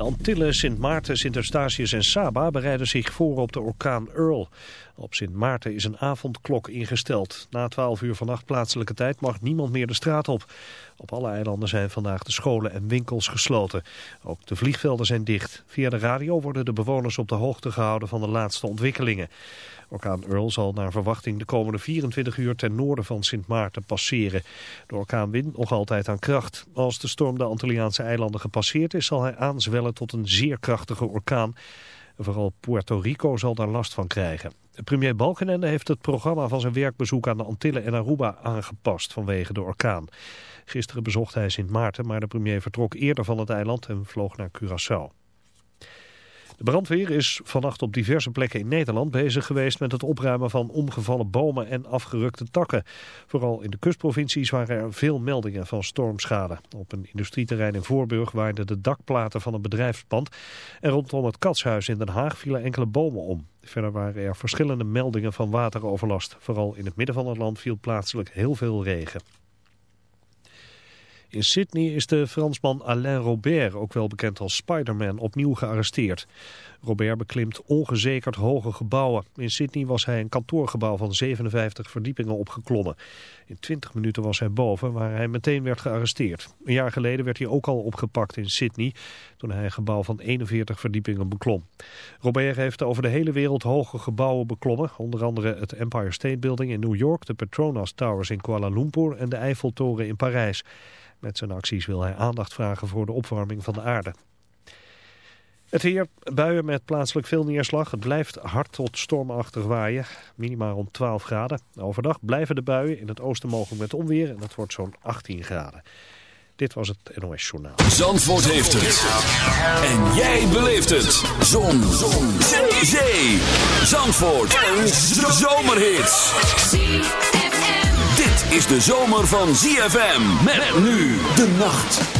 De Antillen, Sint Maarten, Sint Eustatius en Saba bereiden zich voor op de orkaan Earl. Op Sint Maarten is een avondklok ingesteld. Na 12 uur vannacht plaatselijke tijd mag niemand meer de straat op. Op alle eilanden zijn vandaag de scholen en winkels gesloten. Ook de vliegvelden zijn dicht. Via de radio worden de bewoners op de hoogte gehouden van de laatste ontwikkelingen. Orkaan Earl zal naar verwachting de komende 24 uur ten noorden van Sint Maarten passeren. De orkaan wint nog altijd aan kracht. Als de storm de Antilliaanse eilanden gepasseerd is, zal hij aanzwellen tot een zeer krachtige orkaan. Vooral Puerto Rico zal daar last van krijgen. Premier Balkenende heeft het programma van zijn werkbezoek aan de Antillen en Aruba aangepast vanwege de orkaan. Gisteren bezocht hij Sint Maarten, maar de premier vertrok eerder van het eiland en vloog naar Curaçao. De brandweer is vannacht op diverse plekken in Nederland bezig geweest met het opruimen van omgevallen bomen en afgerukte takken. Vooral in de kustprovincies waren er veel meldingen van stormschade. Op een industrieterrein in Voorburg waaiden de dakplaten van een bedrijfspand en rondom het Katshuis in Den Haag vielen enkele bomen om. Verder waren er verschillende meldingen van wateroverlast. Vooral in het midden van het land viel plaatselijk heel veel regen. In Sydney is de Fransman Alain Robert, ook wel bekend als Spider-Man, opnieuw gearresteerd. Robert beklimt ongezekerd hoge gebouwen. In Sydney was hij een kantoorgebouw van 57 verdiepingen opgeklommen. In 20 minuten was hij boven, waar hij meteen werd gearresteerd. Een jaar geleden werd hij ook al opgepakt in Sydney, toen hij een gebouw van 41 verdiepingen beklom. Robert heeft over de hele wereld hoge gebouwen beklommen, onder andere het Empire State Building in New York, de Petronas Towers in Kuala Lumpur en de Eiffeltoren in Parijs. Met zijn acties wil hij aandacht vragen voor de opwarming van de aarde. Het weer, buien met plaatselijk veel neerslag. Het blijft hard tot stormachtig waaien. Minimaal rond 12 graden. Overdag blijven de buien. In het oosten mogelijk met onweer. En dat wordt zo'n 18 graden. Dit was het NOS Journaal. Zandvoort heeft het. En jij beleeft het. Zon. Zon. Zee. Zandvoort. Een zomerhit. Dit is de zomer van ZFM. Met nu de nacht.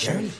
journey.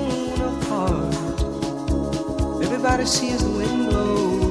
Everybody sees the wind blow.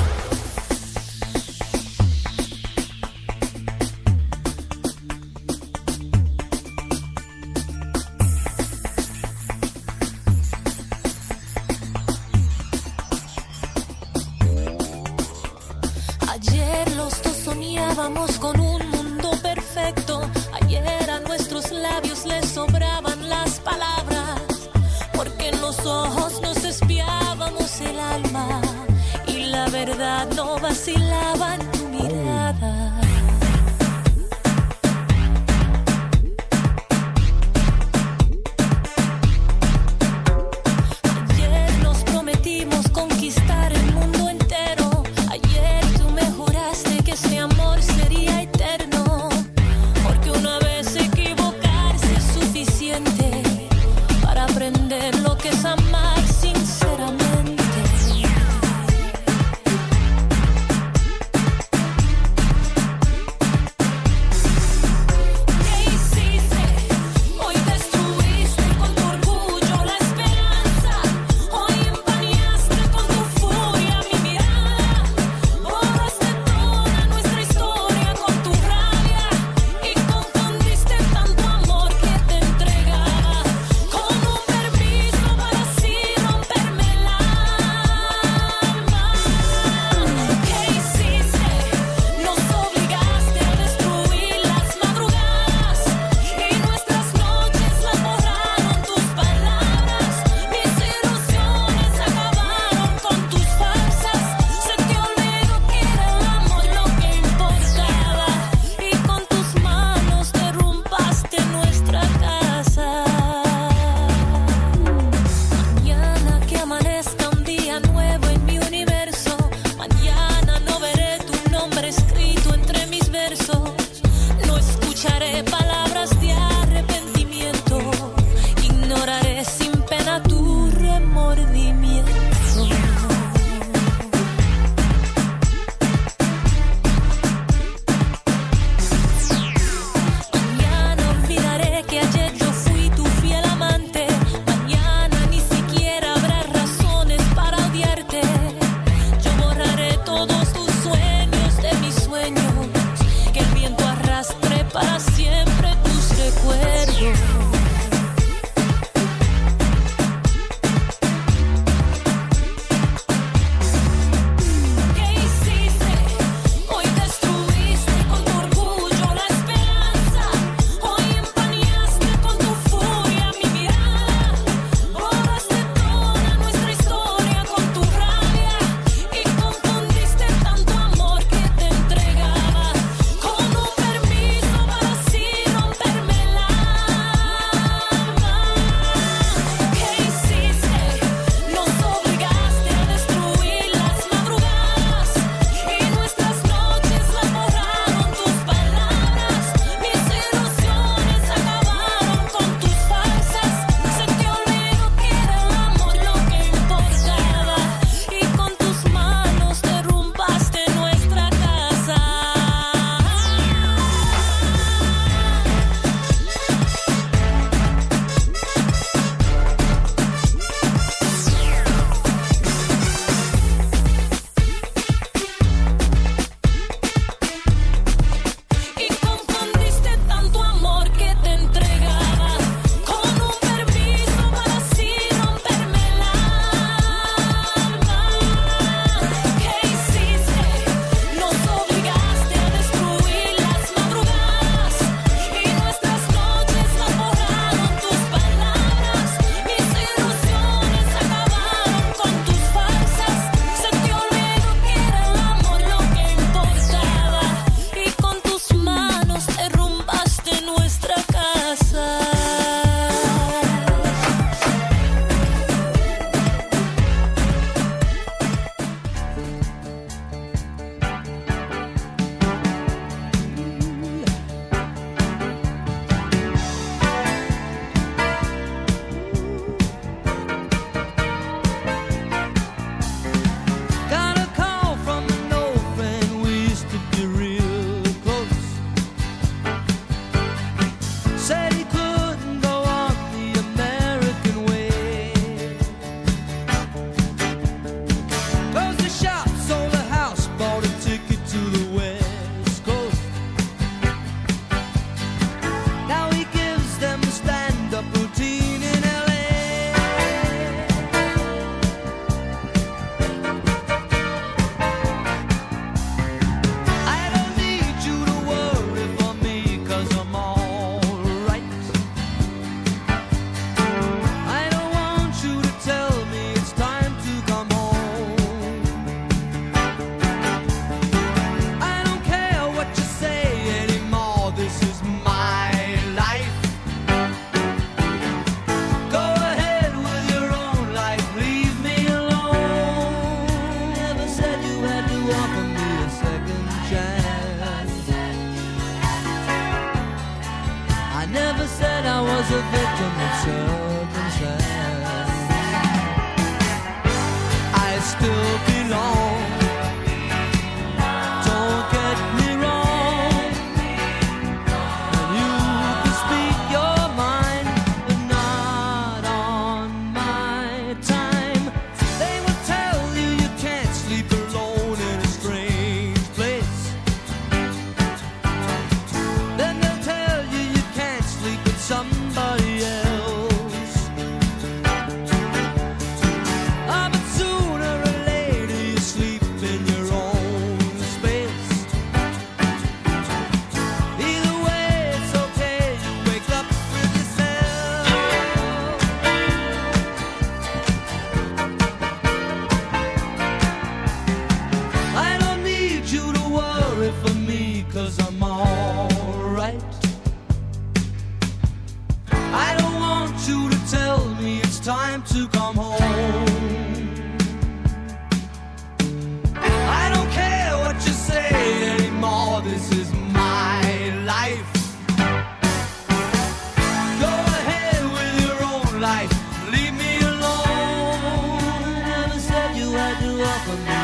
will now.